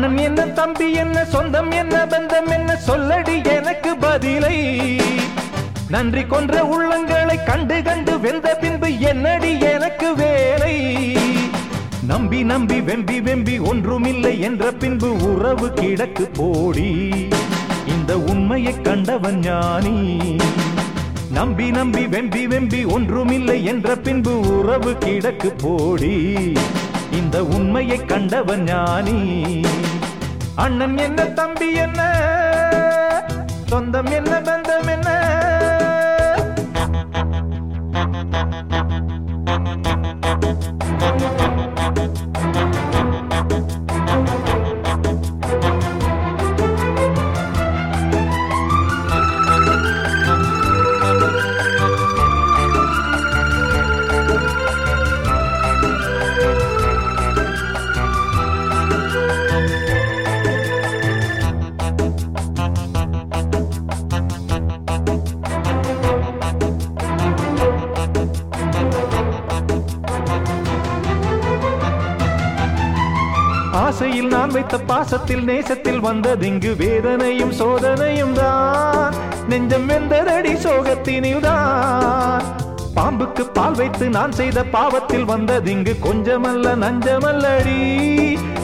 என்ன தம்பி என்ன சொந்தம் என்ன பந்தம் என்ன சொல்லடி எனக்கு பதிலை. நன்றி கொன்ற உள்ளங்களை கண்டு கண்டு வெந்த பின்பு என்னடி எனக்கு வேலை. நம்பி நம்பி வெம்பி வெம்பி ஒன்றுமில்லை என்ற பின்பு உறவு கிடக்கு போடி. இந்த உண்மையை கண்டவன் ஞானி. நம்பி நம்பி வெம்பி வெம்பி ஒன்றுமில்லை என்ற பின்பு உறவு கிடக்கு போடி. இந்த உண்மையை கண்டவன் ஞானி. அண்ணன் என்ன தம்பி என்ன? சொந்தம் என்ன பந்தம் என்ன? ஆசையில் நான் வைத்த பாசத்தில் நேசத்தில் வந்ததிங்கு வேதனையும் சோதனையும் தான். நெஞ்சம் வெந்ததடி சோகத்தினில் தான் பாம்புக்கு பால் வைத்து நான் செய்த பாவத்தில் வந்ததிங்கு கொஞ்சமல்ல நஞ்சமல்லடி.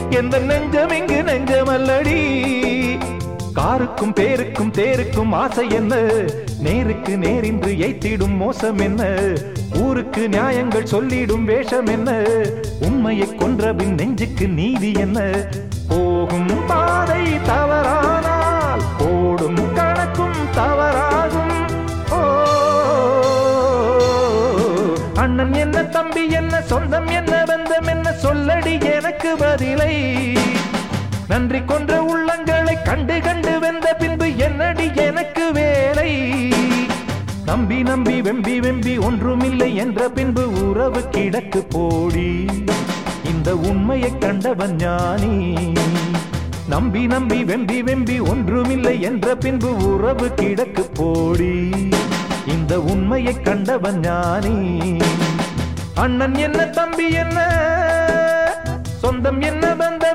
எந்த நெஞ்சம் இங்கு நெஞ்சமல்லடி. காருக்கும் பேருக்கும் தேருக்கும் ஆசை என்ன? நேருக்கு நேரின்று எய்த்திடும் மோசம் என்ன? ஊருக்கு நியாயங்கள் சொல்லிடும் வேஷம் என்ன? உண்மையை கொன்றபின் நெஞ்சுக்கு நீதி என்ன? போகும் பாதை தவறானால் ஓடும் கணக்கும் தவறாகும். ஓ அண்ணன் என்ன தம்பி என்ன சொந்தம் என்ன பந்தம் என்ன சொல்லடி எனக்கு பதிலை. நன்றி கொன்ற உள்ளங்களை கண்டு கண்டு வெந்த பின்பு என்னடி எனக்கு வெம்பி வெம்பி ஒன்றுமில்லை என்ற பின்பு உறவு கிடக்கு போடி. இந்த உண்மையை கண்டவன் ஞானி. நம்பி நம்பி வெம்பி வெம்பி ஒன்றுமில்லை என்ற பின்பு உறவு கிடக்கு போடி. இந்த உண்மையை கண்டவன் ஞானி. அண்ணன் என்ன தம்பி என்ன? சொந்தம் என்ன வந்த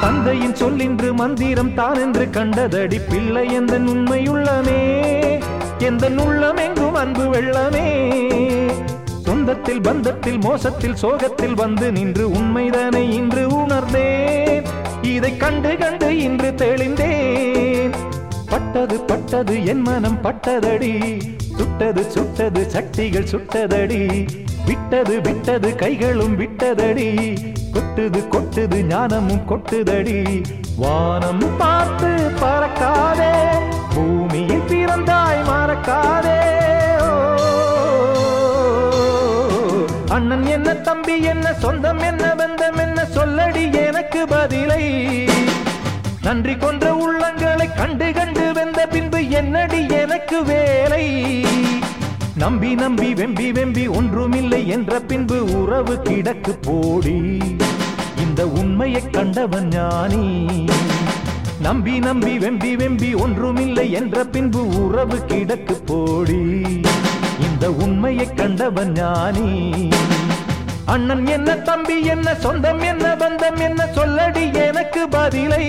தந்தையின் சொல்லின்று மந்திரம் தான் என்று கண்டதடி பிள்ளை எந்த உண்மையுள்ளமே எந்த உள்ளம் எங்கும் அன்பு வெள்ளமே? சொந்தத்தில் பந்தத்தில் மோசத்தில் சோகத்தில் வந்து நின்று உண்மைதானே இன்று உணர்ந்தேன். இதை கண்டு கண்டு இன்று தெளிந்தேன். பட்டது பட்டது என் மனம் பட்டதடி. சுட்டது சுட்டது சக்திகள் சுட்டதடி. விட்டது விட்டது கைகளும் விட்டதடி. கொட்டுது கொட்டுது ஞானமும் கொட்டுதடி. வானம் பார்த்து பறக்காதே பூமியில் பிறந்தாய் மறக்காதே. அண்ணன் என்ன தம்பி என்ன சொந்தம் என்ன பந்தம் என்ன சொல்லடி எனக்கு பதிலை. நன்றி கொன்ற உள்ளங்களை கண்டு கண்டு வெந்த பின்பு என்னடி எனக்கு வேலை. நம்பி நம்பி வெம்பி வெம்பி ஒன்றுமில்லை என்ற பின்பு உறவு கிடக்கு போடி. இந்த உண்மையை கண்டவன் ஞானி. நம்பி நம்பி வெம்பி வெம்பி ஒன்றுமில்லை என்ற பின்பு உறவு கிடக்கு போடி. இந்த உண்மையை கண்டவன் ஞானி. அண்ணன் என்ன தம்பி என்ன சொந்தம் என்ன பந்தம் என்ன சொல்லடி எனக்கு பதிலை.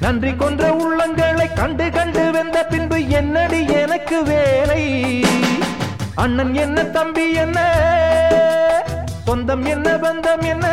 நன்றி கொன்ற உள்ளங்களை கண்டு கண்டு வெந்த பின்பு என்னடி எனக்கு வேலை. அண்ணன் என்ன தம்பி என்ன? சொந்தம் என்ன பந்தம் என்ன?